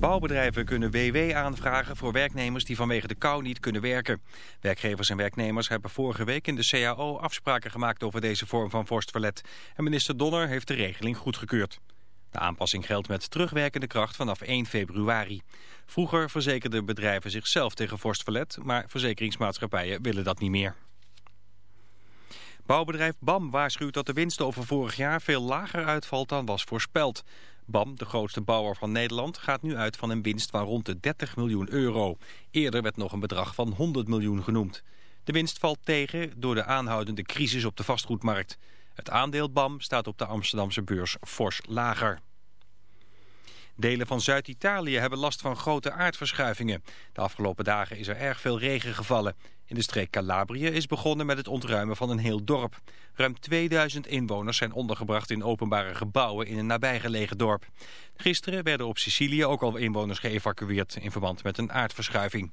Bouwbedrijven kunnen WW aanvragen voor werknemers die vanwege de kou niet kunnen werken. Werkgevers en werknemers hebben vorige week in de CAO afspraken gemaakt over deze vorm van vorstverlet. En minister Donner heeft de regeling goedgekeurd. De aanpassing geldt met terugwerkende kracht vanaf 1 februari. Vroeger verzekerden bedrijven zichzelf tegen vorstverlet, maar verzekeringsmaatschappijen willen dat niet meer. Bouwbedrijf BAM waarschuwt dat de winst over vorig jaar veel lager uitvalt dan was voorspeld. BAM, de grootste bouwer van Nederland, gaat nu uit van een winst van rond de 30 miljoen euro. Eerder werd nog een bedrag van 100 miljoen genoemd. De winst valt tegen door de aanhoudende crisis op de vastgoedmarkt. Het aandeel BAM staat op de Amsterdamse beurs fors lager. Delen van Zuid-Italië hebben last van grote aardverschuivingen. De afgelopen dagen is er erg veel regen gevallen. In de streek Calabrië is begonnen met het ontruimen van een heel dorp. Ruim 2000 inwoners zijn ondergebracht in openbare gebouwen in een nabijgelegen dorp. Gisteren werden op Sicilië ook al inwoners geëvacueerd in verband met een aardverschuiving.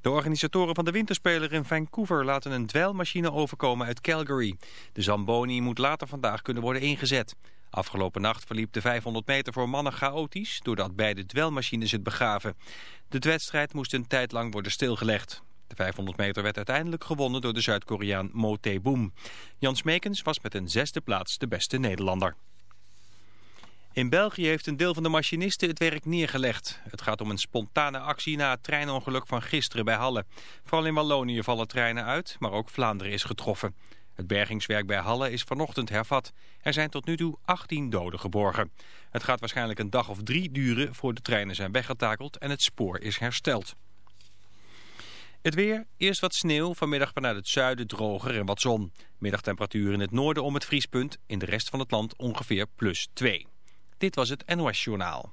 De organisatoren van de winterspeler in Vancouver laten een dweilmachine overkomen uit Calgary. De Zamboni moet later vandaag kunnen worden ingezet. Afgelopen nacht verliep de 500 meter voor mannen chaotisch... doordat beide dwelmachines het begaven. De wedstrijd moest een tijd lang worden stilgelegd. De 500 meter werd uiteindelijk gewonnen door de Zuid-Koreaan Mo Tae-boom. Jan Smekens was met een zesde plaats de beste Nederlander. In België heeft een deel van de machinisten het werk neergelegd. Het gaat om een spontane actie na het treinongeluk van gisteren bij Halle. Vooral in Wallonië vallen treinen uit, maar ook Vlaanderen is getroffen. Het bergingswerk bij Halle is vanochtend hervat. Er zijn tot nu toe 18 doden geborgen. Het gaat waarschijnlijk een dag of drie duren voor de treinen zijn weggetakeld en het spoor is hersteld. Het weer, eerst wat sneeuw, vanmiddag vanuit het zuiden droger en wat zon. Middagtemperatuur in het noorden om het vriespunt, in de rest van het land ongeveer plus 2. Dit was het NOS Journaal.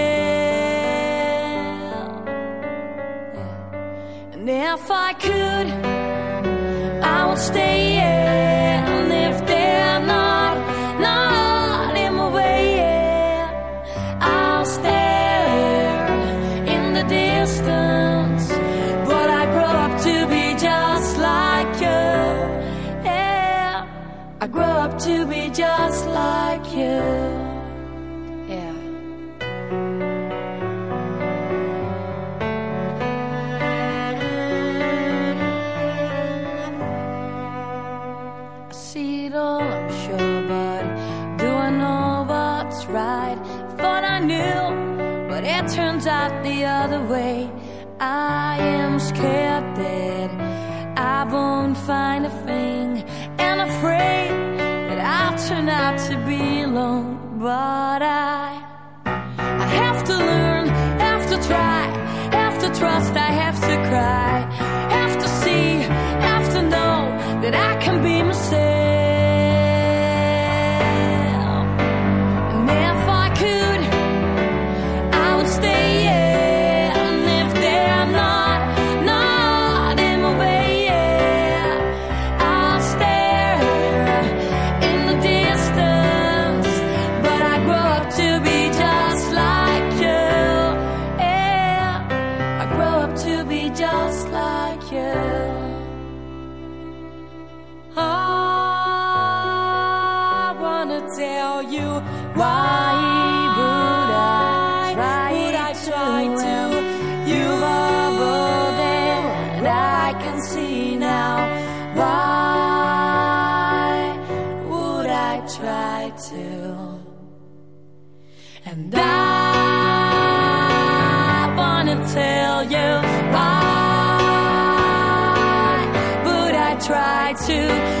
If I could, I would stay. Yeah. but I I have to learn, have to try, have to trust. I try to. And I wanna tell you why, but I try to.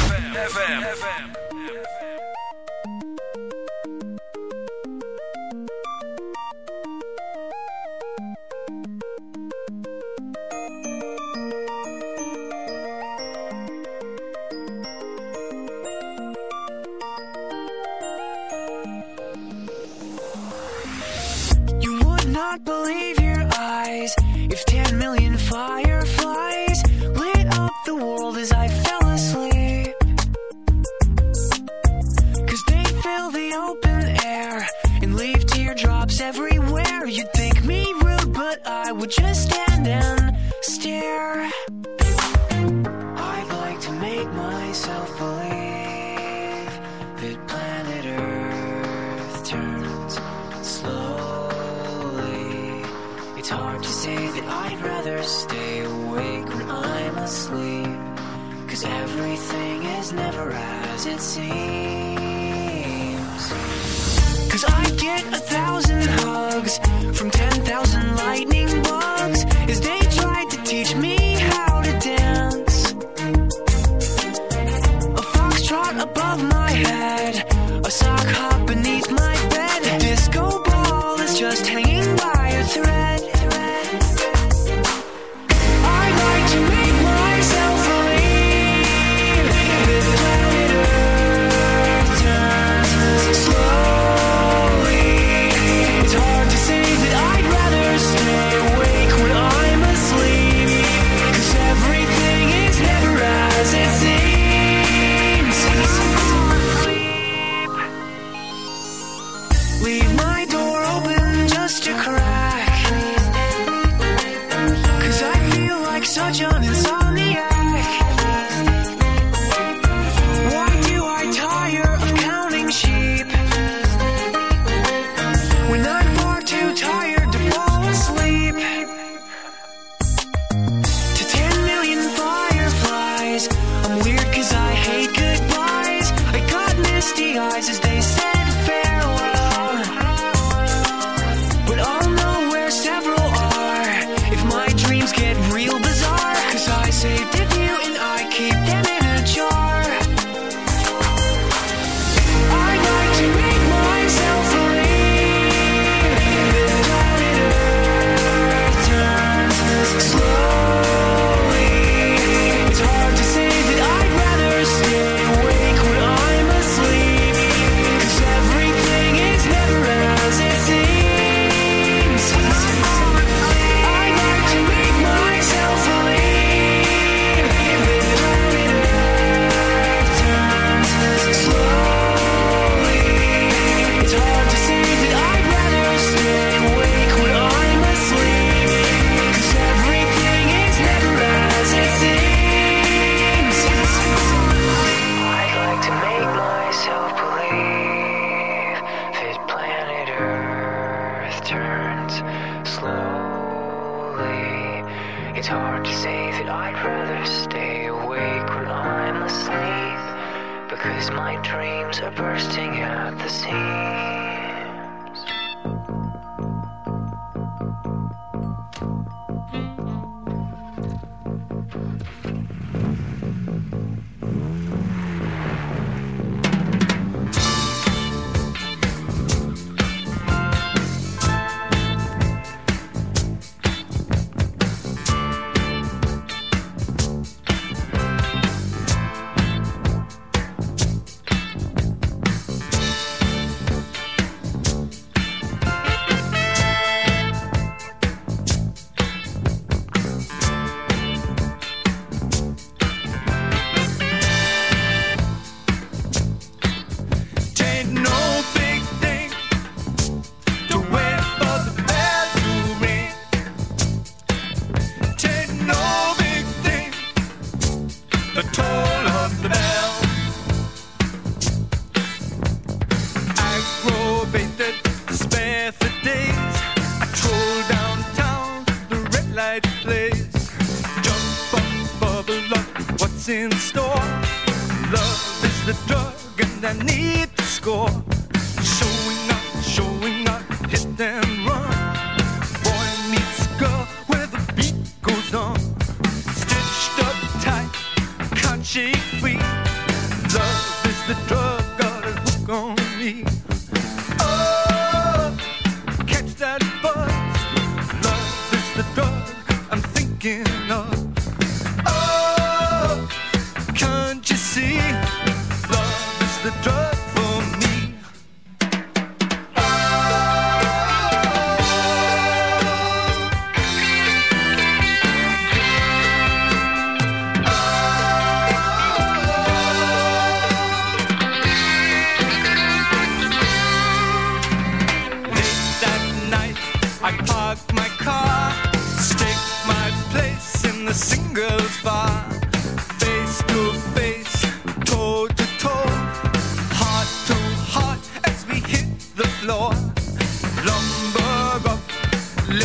If 10 million fall.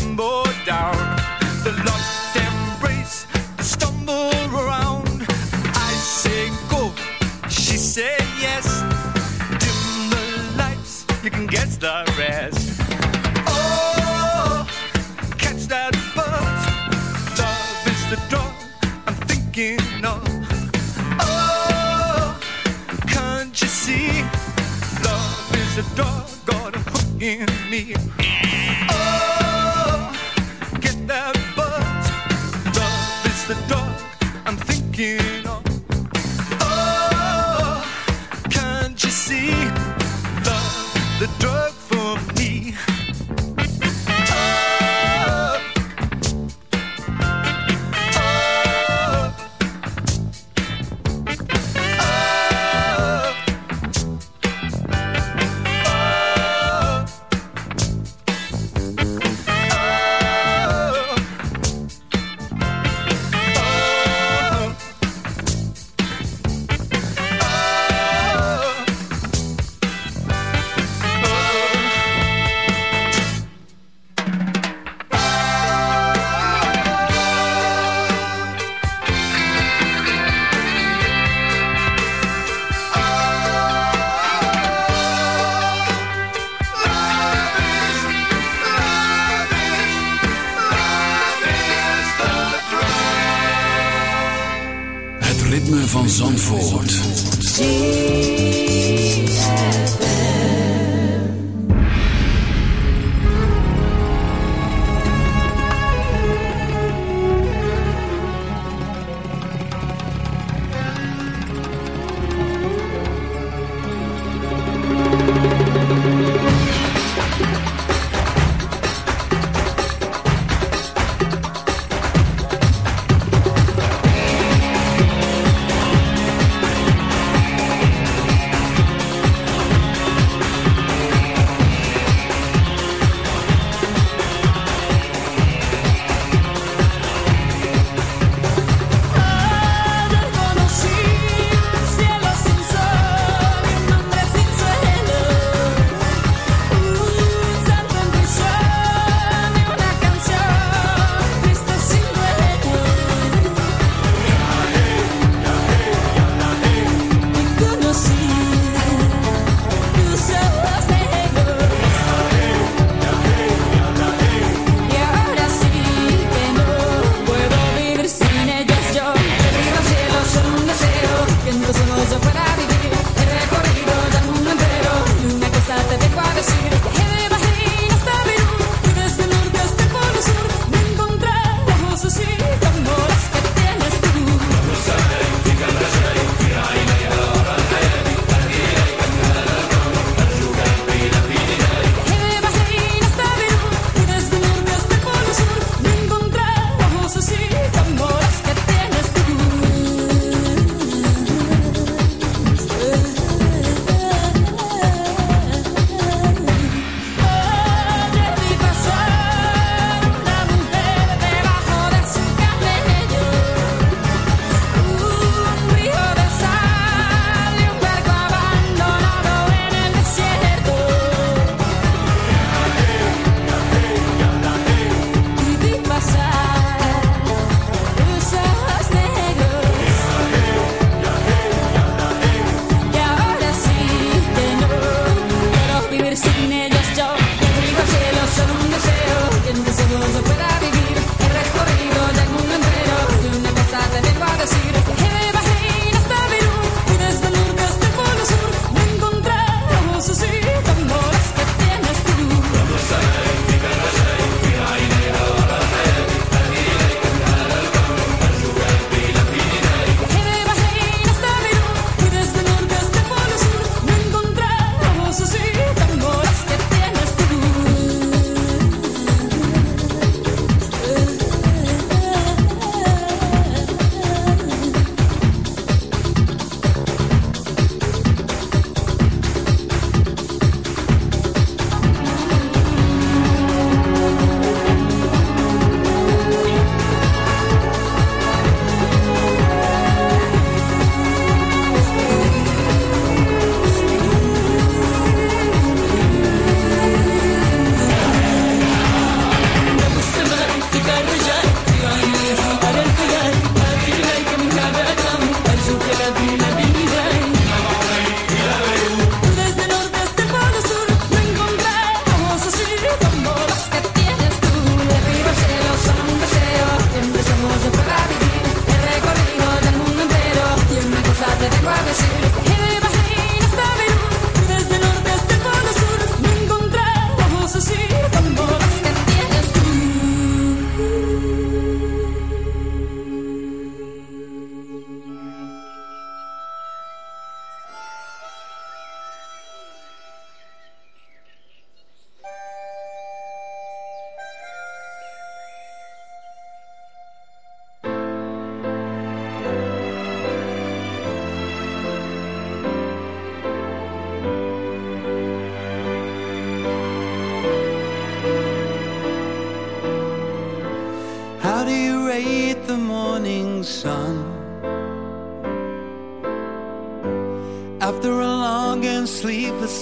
Limbo down. The lost embrace, the stumble around. I say go, she say yes. Dim the lights, you can guess the rest. Oh, catch that buzz. Love is the drug I'm thinking of. Oh, can't you see? Love is a a hook in me.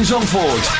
in Zandvoort.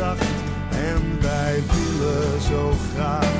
En wij willen zo graag